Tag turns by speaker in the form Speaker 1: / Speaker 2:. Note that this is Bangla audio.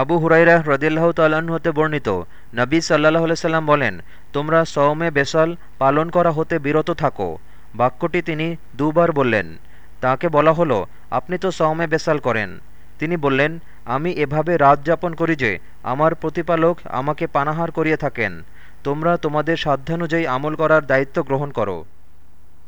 Speaker 1: আবু হুরাইরা হ্রদিল্লাহ তাল্লাহ্ন হতে বর্ণিত। নবী সাল্লাহ সাল্লাম বলেন, তোমরা সৌমে বেসাল পালন করা হতে বিরত থাকো। বাক্যটি তিনি দুবার বললেন। তাকে বলা হলো, আপনি তো সৌমে বেসাল করেন। তিনি বললেন, আমি এভাবে রাত যাপন করি যে আমার প্রতিপালক আমাকে পানাহার করিয়ে থাকেন। তোমরা তোমাদের সাধ্যানুযায়ী আমল করার দায়িত্ব গ্রহণ করো।